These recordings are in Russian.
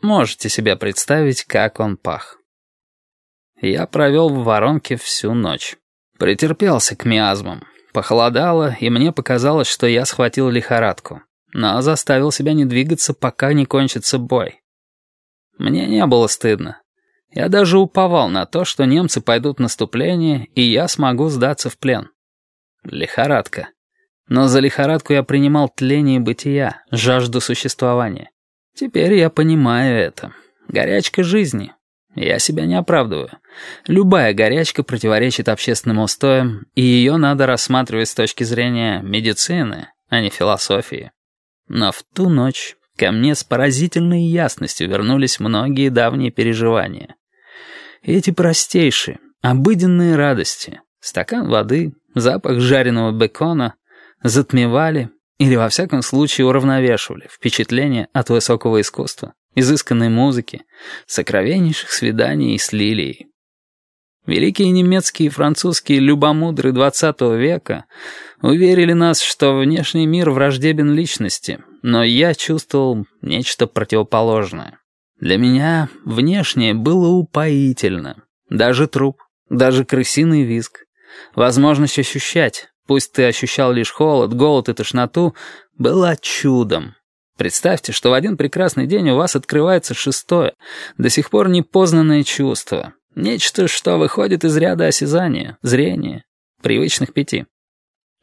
Можете себе представить, как он пах. Я провел в воронке всю ночь. Претерпелся к миазмам. Похолодало, и мне показалось, что я схватил лихорадку. Но заставил себя не двигаться, пока не кончится бой. Мне не было стыдно. Я даже уповал на то, что немцы пойдут в наступление, и я смогу сдаться в плен. Лихорадка. Но за лихорадку я принимал тление бытия, жажду существования. Теперь я понимаю это. Горячка жизни. Я себя не оправдываю. Любая горячка противоречит общественным устоям, и ее надо рассматривать с точки зрения медицины, а не философии. Но в ту ночь ко мне с поразительной ясностью вернулись многие давние переживания. Эти простейшие, обыденные радости, стакан воды, запах жареного бекона затмевали или, во всяком случае, уравновешивали впечатление от высокого искусства, изысканной музыки, сокровеннейших свиданий с лилией. Великие немецкие и французские любомудры XX века уверили нас, что внешний мир враждебен личности, но я чувствовал нечто противоположное. Для меня внешнее было упоительно. Даже труп, даже крысиный визг. Возможность ощущать, пусть ты ощущал лишь холод, голод и тошноту, была чудом. Представьте, что в один прекрасный день у вас открывается шестое, до сих пор непознанное чувство. Нечто, что выходит из ряда осязания, зрения, привычных пяти.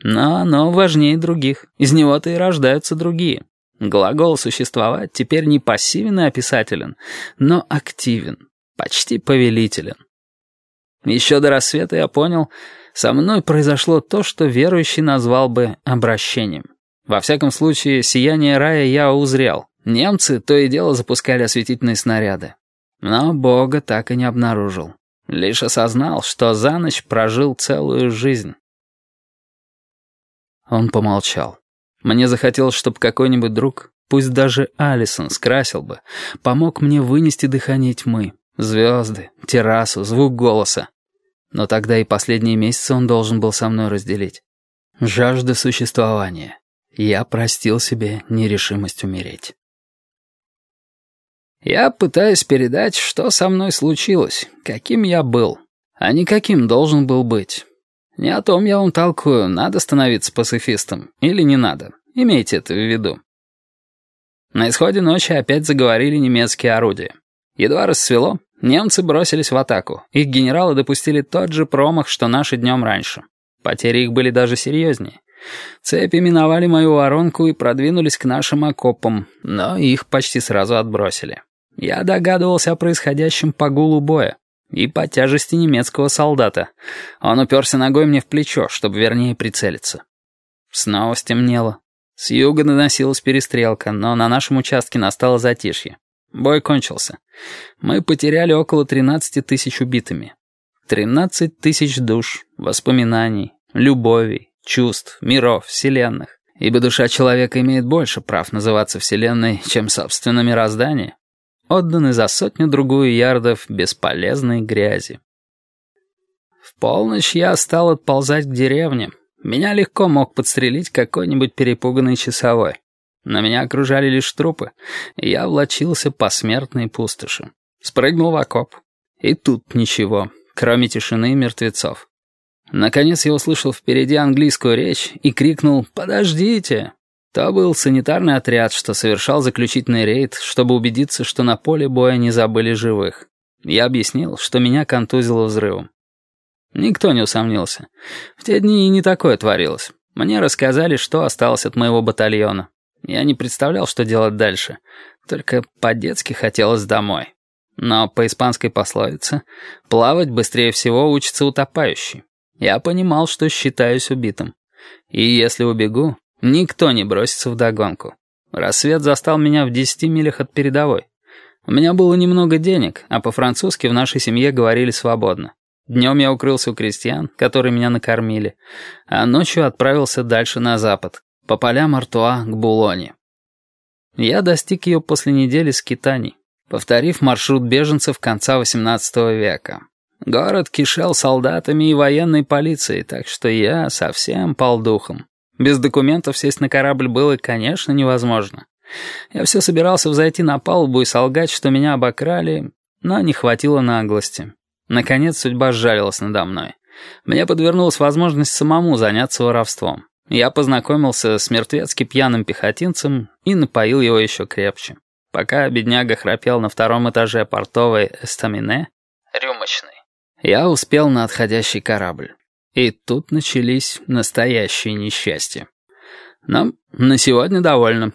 Но оно важнее других, из него-то и рождаются другие. Глагол «существовать» теперь не пассивен и описателен, но активен, почти повелителен. Еще до рассвета я понял, со мной произошло то, что верующий назвал бы обращением. Во всяком случае, сияние рая я узрел. Немцы то и дело запускали осветительные снаряды. Но Бога так и не обнаружил. Лишь осознал, что за ночь прожил целую жизнь. Он помолчал. Мне захотелось, чтобы какой-нибудь друг, пусть даже Алисон, скрасил бы, помог мне вынести дыхание тьмы, звезды, террасу, звук голоса. Но тогда и последние месяцы он должен был со мной разделить. Жажда существования. Я простил себе нерешимость умереть. Я пытаюсь передать, что со мной случилось, каким я был, а не каким должен был быть. Не о том я вам толкую, надо становиться пацифистом или не надо. Имейте это в виду. На исходе ночи опять заговорили немецкие орудия. Едва рассвело, Немцы бросились в атаку. Их генералы допустили тот же промах, что наши днем раньше. Потери их были даже серьезнее. Цепи миновали мою воронку и продвинулись к нашим окопам, но их почти сразу отбросили. Я догадывался о происходящем по гулу боя и по тяжести немецкого солдата. Он уперся ногой мне в плечо, чтобы вернее прицелиться. Снова стемнело. С юга доносилась перестрелка, но на нашем участке настало затишье. Бой кончился. Мы потеряли около 13 тысяч убитыми. 13 тысяч душ, воспоминаний, любовей, чувств, миров, вселенных. Ибо душа человека имеет больше прав называться вселенной, чем собственно мироздание. Отданы за сотню-другую ярдов бесполезной грязи. В полночь я стал отползать к деревне. Меня легко мог подстрелить какой-нибудь перепуганный часовой. На меня окружали лишь трупы, я влачился по смертной пустоши. Спрыгнул в окоп. И тут ничего, кроме тишины мертвецов. Наконец я услышал впереди английскую речь и крикнул «Подождите!». То был санитарный отряд, что совершал заключительный рейд, чтобы убедиться, что на поле боя не забыли живых. Я объяснил, что меня контузило взрывом. Никто не усомнился. В те дни и не такое творилось. Мне рассказали, что осталось от моего батальона. Я не представлял, что делать дальше. Только по-детски хотелось домой. Но по испанской пословице «плавать быстрее всего учится утопающий». Я понимал, что считаюсь убитым. И если убегу, никто не бросится в догонку. Рассвет застал меня в десяти милях от передовой. У меня было немного денег, а по-французски в нашей семье говорили свободно. Днем я укрылся у крестьян, которые меня накормили, а ночью отправился дальше на запад, по полям Артуа к Булоне. Я достиг ее после недели скитаний, повторив маршрут беженцев конца XVIII века. Город кишел солдатами и военной полицией, так что я совсем пал духом. Без документов сесть на корабль было, конечно, невозможно. Я все собирался взойти на палубу и солгать, что меня обокрали, но не хватило наглости. Наконец судьба сжалилась надо мной. Мне подвернулась возможность самому заняться воровством. Я познакомился с мертвецки пьяным пехотинцем и напоил его еще крепче. Пока бедняга храпел на втором этаже портовой эстамине, рюмочной, я успел на отходящий корабль. И тут начались настоящие несчастья. Но на сегодня довольно.